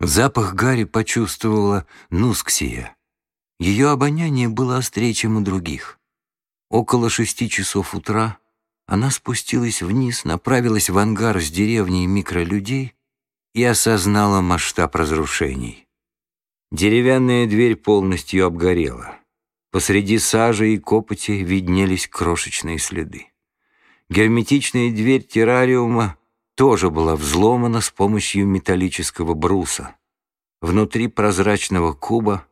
Запах Гарри почувствовала Нусксия. Ее обоняние было острее, чем у других. Около шести часов утра она спустилась вниз, направилась в ангар с деревней микролюдей и осознала масштаб разрушений. Деревянная дверь полностью обгорела. Посреди сажи и копоти виднелись крошечные следы. Герметичная дверь террариума тоже была взломана с помощью металлического бруса. Внутри прозрачного куба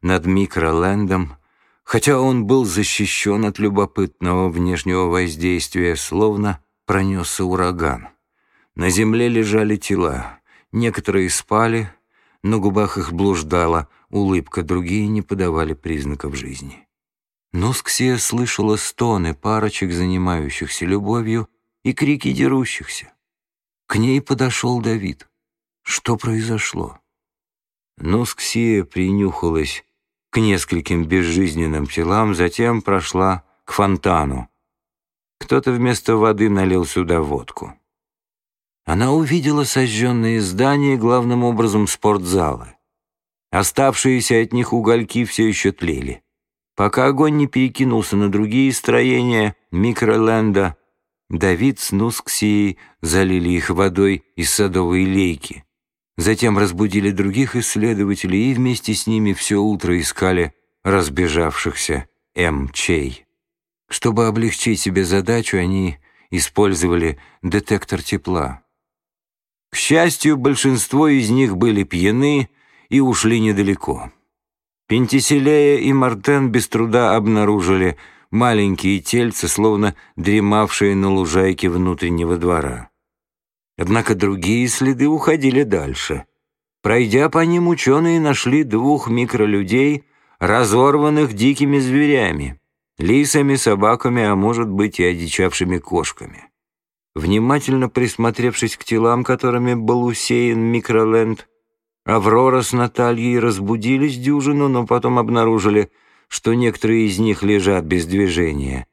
над микролендом, хотя он был защищен от любопытного внешнего воздействия, словно пронесся ураган. На земле лежали тела, некоторые спали, на губах их блуждала улыбка, другие не подавали признаков жизни. Носксия слышала стоны парочек, занимающихся любовью, и крики дерущихся. К ней подошел Давид. Что произошло? Носксия принюхалась к нескольким безжизненным телам, затем прошла к фонтану. Кто-то вместо воды налил сюда водку. Она увидела сожженные здания, главным образом спортзалы. Оставшиеся от них угольки все еще тлели. Пока огонь не перекинулся на другие строения микроленда, Давид с Нусксией залили их водой из садовой лейки. Затем разбудили других исследователей и вместе с ними все утро искали разбежавшихся М-чей. Чтобы облегчить себе задачу, они использовали детектор тепла. К счастью, большинство из них были пьяны и ушли недалеко. Пентиселея и Мартен без труда обнаружили маленькие тельца, словно дремавшие на лужайке внутреннего двора. Однако другие следы уходили дальше. Пройдя по ним, ученые нашли двух микролюдей, разорванных дикими зверями, лисами, собаками, а может быть и одичавшими кошками. Внимательно присмотревшись к телам, которыми был усеян микроленд, Аврора с Натальей разбудились дюжину, но потом обнаружили, что некоторые из них лежат без движения,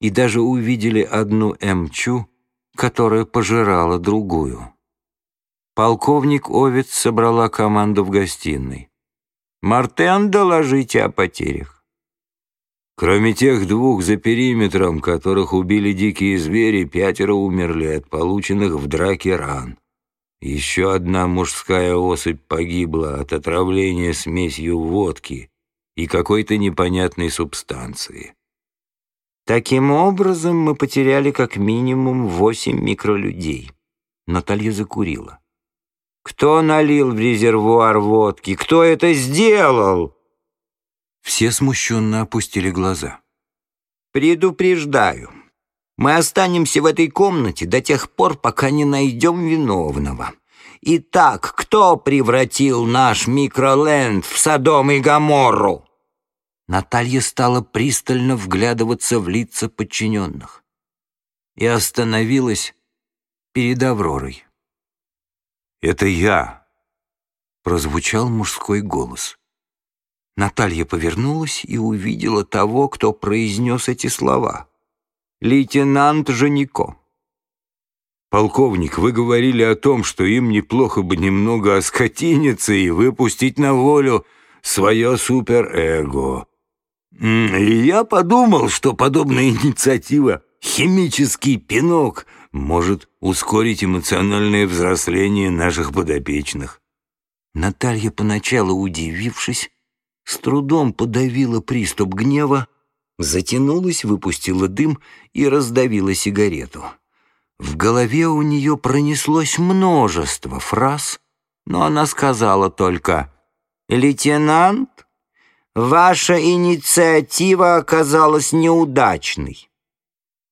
и даже увидели одну Эмчу, которая пожирала другую. Полковник Овец собрала команду в гостиной. «Мартен, доложите о потерях». Кроме тех двух за периметром, которых убили дикие звери, пятеро умерли от полученных в драке ран. Еще одна мужская особь погибла от отравления смесью водки и какой-то непонятной субстанции. Таким образом, мы потеряли как минимум восемь микролюдей. Наталья закурила. «Кто налил в резервуар водки? Кто это сделал?» Все смущенно опустили глаза. «Предупреждаю, мы останемся в этой комнате до тех пор, пока не найдем виновного. Итак, кто превратил наш микроленд в Содом и Гоморру?» Наталья стала пристально вглядываться в лица подчиненных и остановилась перед Авророй. «Это я!» — прозвучал мужской голос. Наталья повернулась и увидела того, кто произнес эти слова. «Лейтенант Женико». «Полковник, вы говорили о том, что им неплохо бы немного оскотиниться и выпустить на волю свое суперэго. И я подумал, что подобная инициатива, химический пинок, может ускорить эмоциональное взросление наших подопечных». Наталья, поначалу удивившись, с трудом подавила приступ гнева, затянулась, выпустила дым и раздавила сигарету. В голове у нее пронеслось множество фраз, но она сказала только «Лейтенант, ваша инициатива оказалась неудачной».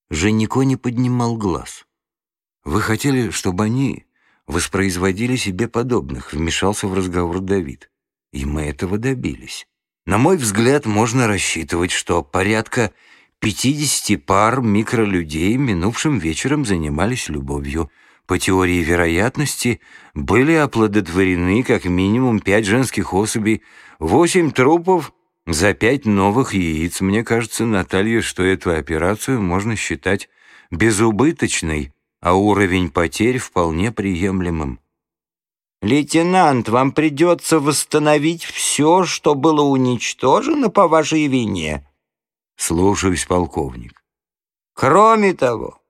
Женико не поднимал глаз. «Вы хотели, чтобы они воспроизводили себе подобных», — вмешался в разговор Давид. И мы этого добились. На мой взгляд, можно рассчитывать, что порядка 50 пар микролюдей минувшим вечером занимались любовью. По теории вероятности были оплодотворены как минимум пять женских особей, восемь трупов за пять новых яиц. Мне кажется, Наталья, что эту операцию можно считать безубыточной, а уровень потерь вполне приемлемым. «Лейтенант, вам придется восстановить все, что было уничтожено по вашей вине». «Слушаюсь, полковник». «Кроме того,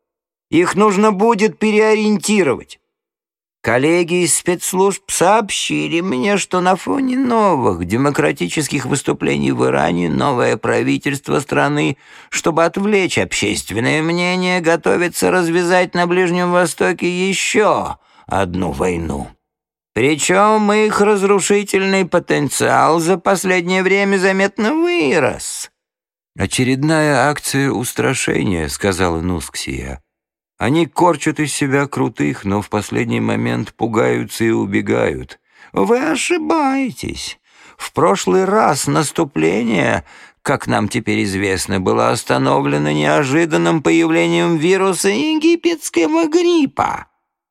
их нужно будет переориентировать. Коллеги из спецслужб сообщили мне, что на фоне новых демократических выступлений в Иране новое правительство страны, чтобы отвлечь общественное мнение, готовится развязать на Ближнем Востоке еще одну войну. Причем их разрушительный потенциал за последнее время заметно вырос. «Очередная акция устрашения», — сказала Нусксия. «Они корчат из себя крутых, но в последний момент пугаются и убегают». «Вы ошибаетесь. В прошлый раз наступление, как нам теперь известно, было остановлено неожиданным появлением вируса египетского гриппа».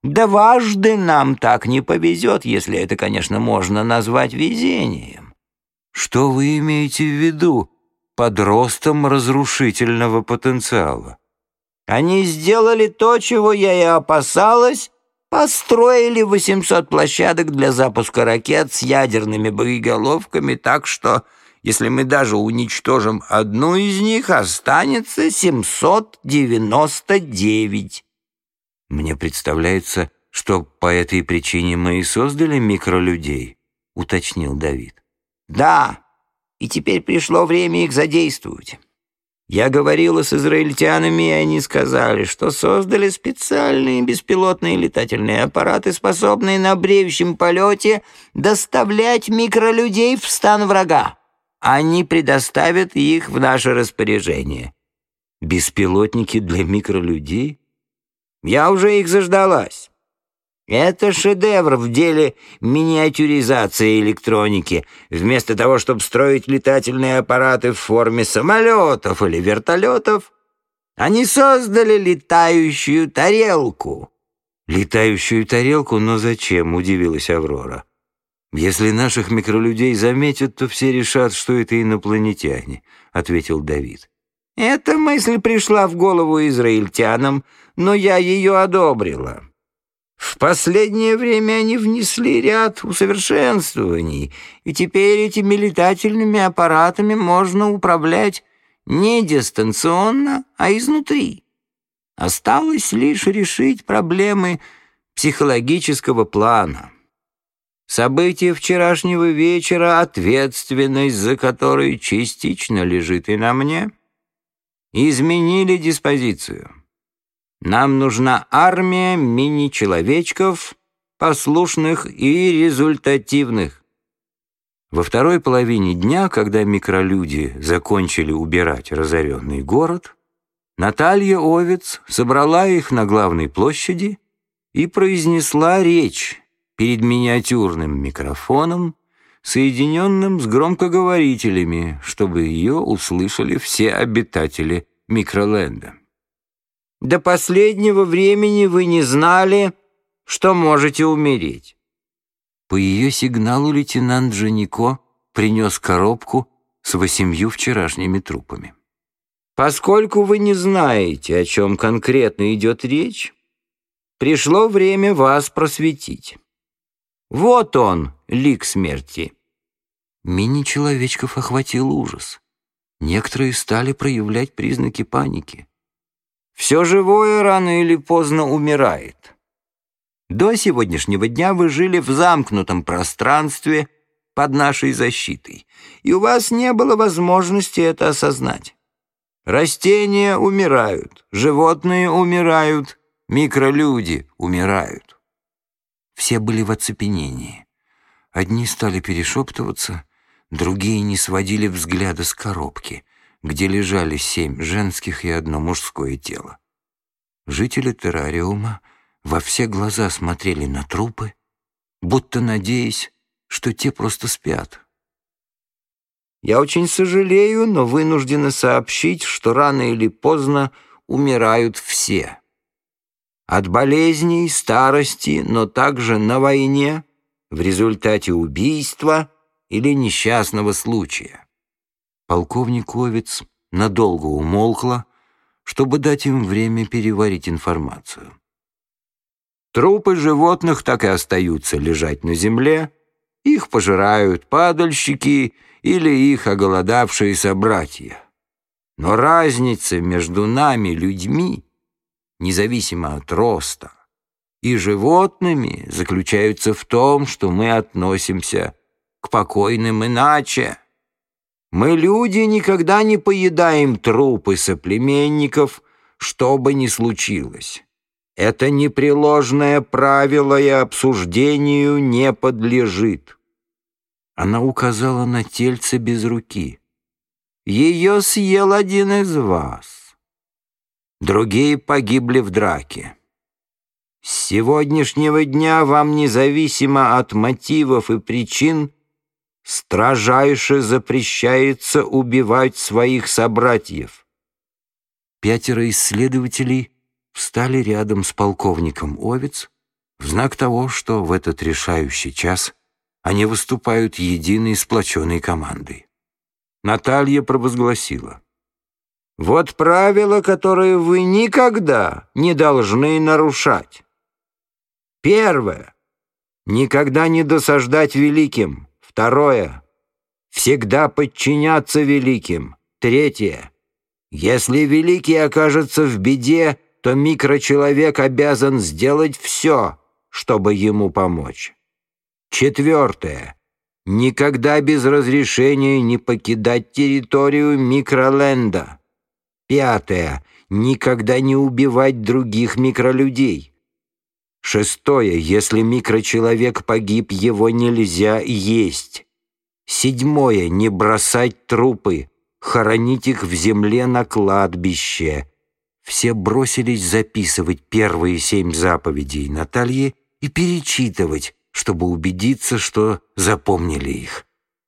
Дважды нам так не повезет, если это, конечно, можно назвать везением. Что вы имеете в виду под ростом разрушительного потенциала? Они сделали то, чего я и опасалась, построили 800 площадок для запуска ракет с ядерными боеголовками, так что, если мы даже уничтожим одну из них, останется 799. Мне представляется, что по этой причине мы и создали микролюдей, уточнил Давид. Да, и теперь пришло время их задействовать. Я говорила с израильтянами, и они сказали, что создали специальные беспилотные летательные аппараты, способные на бреющем полете доставлять микролюдей в стан врага. Они предоставят их в наше распоряжение. Беспилотники для микролюдей? Я уже их заждалась. Это шедевр в деле миниатюризации электроники. Вместо того, чтобы строить летательные аппараты в форме самолетов или вертолетов, они создали летающую тарелку. «Летающую тарелку? Но зачем?» — удивилась Аврора. «Если наших микролюдей заметят, то все решат, что это инопланетяне», — ответил Давид. Эта мысль пришла в голову израильтянам, но я ее одобрила. В последнее время они внесли ряд усовершенствований, и теперь этими летательными аппаратами можно управлять не дистанционно, а изнутри. Осталось лишь решить проблемы психологического плана. События вчерашнего вечера, ответственность за которые частично лежит и на мне, изменили диспозицию. Нам нужна армия мини-человечков, послушных и результативных. Во второй половине дня, когда микролюди закончили убирать разоренный город, Наталья Овец собрала их на главной площади и произнесла речь перед миниатюрным микрофоном, соединенным с громкоговорителями, чтобы ее услышали все обитатели микроленда. До последнего времени вы не знали, что можете умереть. По ее сигналу лейтенант Джанико принес коробку с восемью вчерашними трупами. Поскольку вы не знаете, о чем конкретно идет речь, пришло время вас просветить. Вот он, лик смерти. Мини-человечков охватил ужас. Некоторые стали проявлять признаки паники. Все живое рано или поздно умирает. До сегодняшнего дня вы жили в замкнутом пространстве под нашей защитой, и у вас не было возможности это осознать. Растения умирают, животные умирают, микролюди умирают. Все были в оцепенении. Одни стали перешептываться, другие не сводили взгляда с коробки — где лежали семь женских и одно мужское тело. Жители террариума во все глаза смотрели на трупы, будто надеясь, что те просто спят. «Я очень сожалею, но вынуждена сообщить, что рано или поздно умирают все. От болезней, старости, но также на войне, в результате убийства или несчастного случая. Полковник Овец надолго умолкла, чтобы дать им время переварить информацию. Трупы животных так и остаются лежать на земле, их пожирают падальщики или их оголодавшие собратья. Но разница между нами, людьми, независимо от роста, и животными заключается в том, что мы относимся к покойным иначе. Мы, люди, никогда не поедаем трупы соплеменников, что бы ни случилось. Это непреложное правило и обсуждению не подлежит. Она указала на тельце без руки. Ее съел один из вас. Другие погибли в драке. С сегодняшнего дня вам, независимо от мотивов и причин, строжайше запрещается убивать своих собратьев. Пятеро исследователей встали рядом с полковником Овец в знак того, что в этот решающий час они выступают единой сплоченной командой. Наталья провозгласила. «Вот правила, которые вы никогда не должны нарушать. Первое. Никогда не досаждать великим. Второе. Всегда подчиняться великим. Третье. Если великий окажется в беде, то микрочеловек обязан сделать все, чтобы ему помочь. Четвертое. Никогда без разрешения не покидать территорию микроленда. Пятое. Никогда не убивать других микролюдей. Шестое. Если микрочеловек погиб, его нельзя есть. Седьмое. Не бросать трупы. Хоронить их в земле на кладбище все бросились записывать первые семь заповедей Натальи и перечитывать, чтобы убедиться, что запомнили их.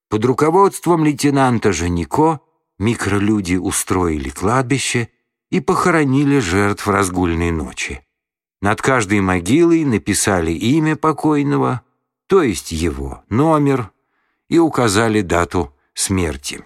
Под руководством лейтенанта Женико микролюди устроили кладбище и похоронили жертв разгульной ночи. Над каждой могилой написали имя покойного, то есть его номер, и указали дату смерти.